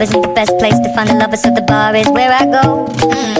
club isn't the best place to find the lovers, so the bar is where I go. Mm-hmm.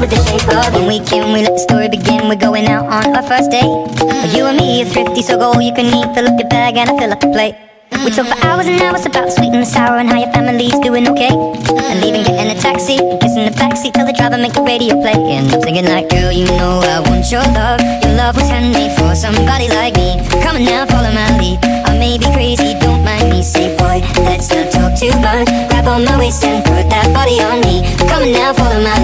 with the shape of When we can, we let the story begin We're going out on our first date mm. You and me are thrifty, so go all you can eat Fill up your bag and I fill up the plate we talk for hours and hours about sweet and the sour and how your family's doing okay. And leaving, getting a taxi, kissing the backseat, tell the driver make the radio play. And I'm singing like, girl, you know I want your love. Your love was handmade for somebody like me. Come on now, follow my lead. I may be crazy, don't mind me. Say, boy, let's not talk too much. Grab on my waist and put that body on me. Come on now, follow my lead.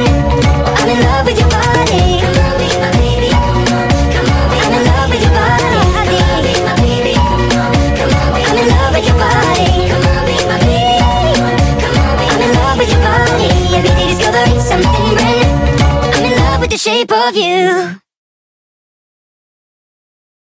shape of you.